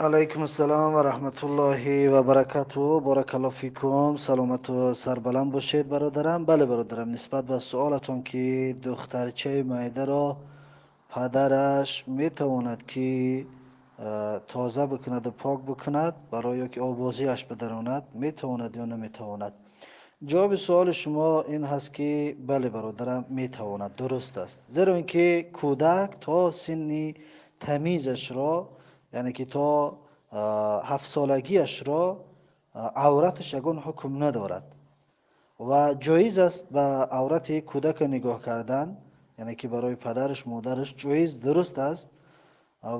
علیکم السلام و رحمت الله و برکاته. بارک الله فیکم. سلامت و سربلند باشید برادرم. بله برادرم نسبت به سوالتون که دخترچه مایده را پدرش می‌تواند که تازه بکند و پاک بکند برای که آبازیش بدراند می‌تواند یا نمی‌تواند؟ جواب سوال شما این هست که بله برادرم می‌تواند. درست است. زیرا اینکه کودک تا سنی تمیزش را яъне ки то ҳафтсолагиашро авраташ ягон ҳукм надорад. Ва ҷоиз аст ба аврати кӯдака нигоҳ кардан яъне ки барои падараш модараш ҷоиз дуруст аст.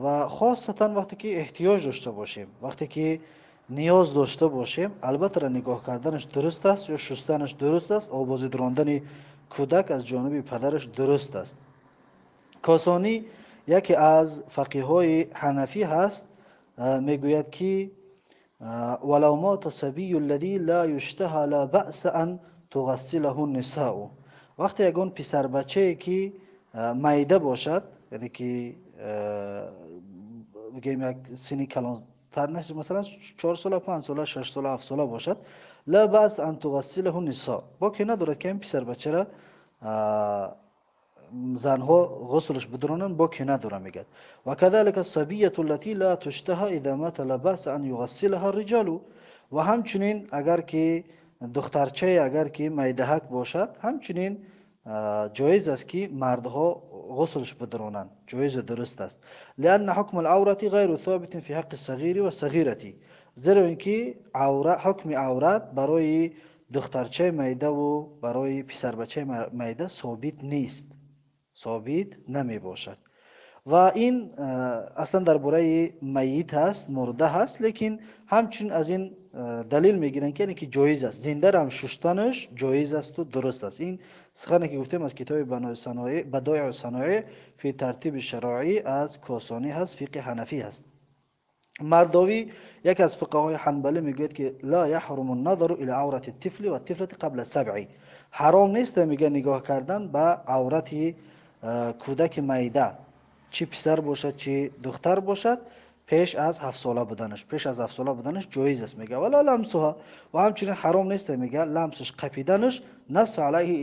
Ва хосатан вақте ки эҳтиёҷ дошта бошем вақте ки ниёз дошта бошем албатта нигоҳ карданаш дуруст аст ё шустанаш дуруст аст обозидрондани кӯдак аз ҷониби падараш дуруст аст. Косонӣ яке аз фақиҳҳои ҳанафӣ ҳаст мегӯяд ки валау мота сабию аллади ла юштаҳа ла баъса ан туғассилаҳу нисау вақте ягон писарбачае ки майда бошад яъне ки бигем як сини калонтар наш масалан чор сола панҷ сола шаш сола ҳафт сола бошад ла баъс ан туғассилаҳу нисо бо ки надорад ки ҳамин писарбачара занҳо ғусулш бидуронанд бо кӣ надора мегӯяд ва кадалика сабияту лати ла туштаҳа ида мата ла баса ан юғассилаҳа риҷалу. Ва ҳамчунин агар ки духтарчае агар ки майдаҳак бошад ҳамчунин ҷоиз аст ки мардҳо ғусулш бидуронанд ҷоизу дуруст аст. Лианна ҳукм алаврати ғайру собитин фи ҳаққи сағири ва сағирати зеро ин ки ҳукми аврат барои духтарчаи майдаву барои писарбачаи майда собит нест собит намебошад. Ва ин э, аслан дар бораи маит аст мурда ҳаст лекин ҳамчун аз ин э, далил мегиранд ки яъне ки ҷоиз аст. Зиндарам шуштанаш ҷоиз асту дуруст аст. Ин схане ки гуфтем аз китоби бадоиу санои фи тартиби шароӣ аз косони ҳаст фиқи ҳанафӣ ҳаст. Мардовӣ яке аз фиқаҳои ҳанбалӣ мегӯяд ки ла яҳруму надару ила аврати тифли ва тифлати қабла сабъи ҳаром нест мега нигоҳ кардан ба аврати Э, кӯдаки майда. Чӣ писар бошад чӣ духтар бошад пеш аз ҳафтсола буданаш. Пеш аз ҳафтсола буданаш ҷоиз аст мега. Вала ламсуҳа ва ҳамчунин ҳаром нест мега. Ламсуш қапиданаш нас алайҳи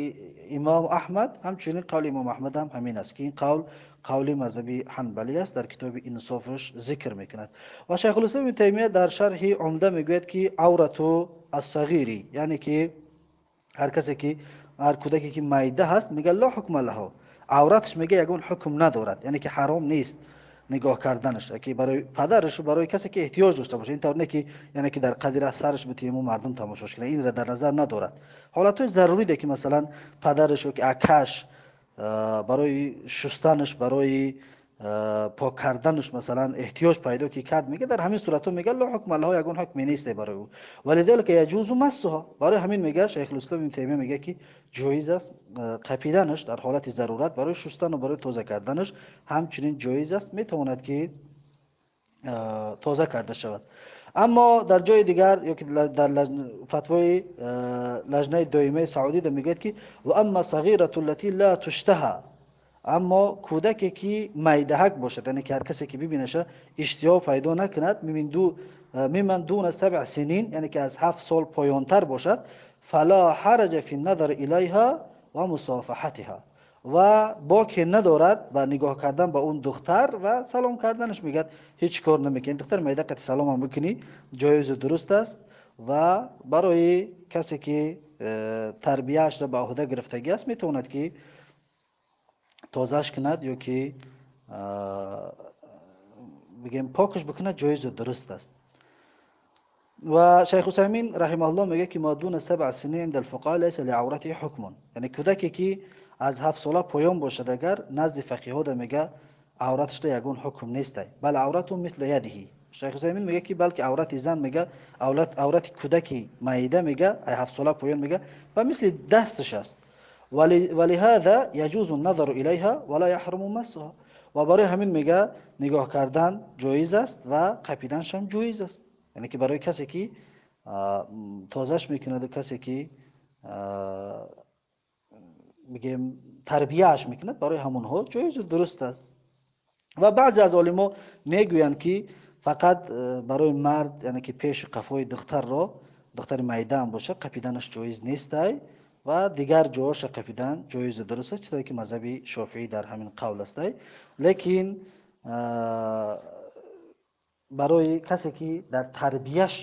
имом аҳмад ҳамчунин қавли имом аҳмад ҳам ҳамин аст ки ин қавл қавли мазҳаби ҳанбалӣ аст дар китоби инсофаш зикр мекунад. Ва шайхулислом ибн таймия дар шарҳи умда мегӯяд ки аврату ассағири яъне ки ҳар касе ки ҳар кӯдаке ки майда ҳаст мега ло ҳукма лаҳо авраташ мега ягон ҳукм надорад яъне ки ҳаром нест нигоҳ карданаш ки барои падарашу барои касе ки эҳтиёҷ дошта бошад интавр не ки яъне ки дар қадира сараш битему мардум тамошош кунад инро дар назар надорад. Ҳолатҳои заруриде ки масалан падараш ё ки акаш барои шустанаш барои تماشاش کنه این را در نظر ندارد حالت ضروری ده که مثلا پدرش و که اکش برای شستنش برای پاک کردنش مثلا احتیاج پیدا کی کرد میگه در همین صورت میگه لا حکم الله یگون حکم نیست برای او ولذلك یجوز مسها برای همین میگه شیخ الاسلام ابن تیمیه میگه که جایز است قپیدنش در حالت ضرورت برای شستن و برای تازه کردنش همچنین جایز است میتواند که تازه کرده شود اما در جای دیگر یا که در فتوای لجنه دائمه سعودی میگه که و اما صغیره التي لا تشتهى аммо кӯдаке ки майдаҳак бошад яъне ки ҳар касе ки бибинаша иштиҳо пайдо накунад мимин ду э, миман дуна сабъ синин яъне ки аз ҳафт сол поёнтар бошад фала ҳараҷа фи назар илайҳа ва мусофаҳатиҳа. Ва боке надорад ба нигоҳ кардан ба он духтар ва салом карданаш мегӯяд ҳеҷ кор намекунед. Духтар майдақати салом ҳам бикунӣ. Ҷоизу дуруст аст ва барои касе ки э, тарбияашро ба ӯҳда гирифтагӣ аст метавонад ки тозааш кунад ё ки бигем покш бикунад ҷоизу дуруст аст. Ва шайх усаймин раҳимаҳуллоҳ мегӯяд ки мо дуна сабъ сини инда алфуқаҳо лайса лиавратиҳи ҳукмун. Яъне кӯдаке ки аз ҳафт сола поён бошад агар назди фақиҳода мега авраташда ягон ҳукм нестай. Бал аврату митла ядиҳи. Шайх усаймин мегӯяд ки балки аврати зан мега аврати кӯдаки маида мега ҳафт сола поён мега ба мисли дасташ аст. ولهذا يجوز النظر إليها ولا يحرم مسها و برای همین میگه نگاه کردن جایز است و قپیدنش هم جایز است یعنی که برای کسی که تازش میکند و کسی که میگیم تربیهش میکند برای همونها جایز درست است و بعضی از عالما میگویند که فقط برای مرد یعنی که پیش قفای دختر را دختر میده هم باشه قپیدنش جایز نیست ва дигар ҷоҳоша қапидан ҷоизу дуруст аст чизе ки мазҳаби шофиӣ дар ҳамин қавл астай лекин барои касе ки дар тарбияш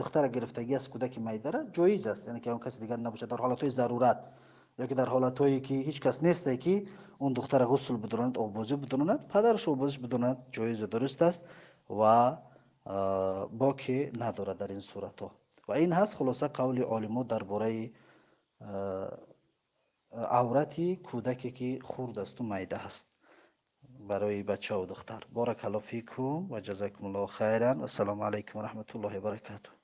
духтара гирифтагӣ аст кӯдаки майдара ҷоиз аст. Яъне ки он каси дигар набошад дар ҳолатҳои зарурат ёки дар ҳолатҳое ки ҳеҷ кас несте ки он духтара ғусл бидуронад обозӣ бидуронад падараш обозиш бидуронад ҷоизу дуруст аст ва боке надорад дар ин суратҳо. Ва ин ҳаст хулоса қавли олимо дар бораи аврати кӯдаке ки хурд асту майда ҳаст барои бачаву духтар. Баракалло фикум ва ҷазакумуллоҳу хайран. Ассалому алайкум ва раҳматуллоҳи баракатуh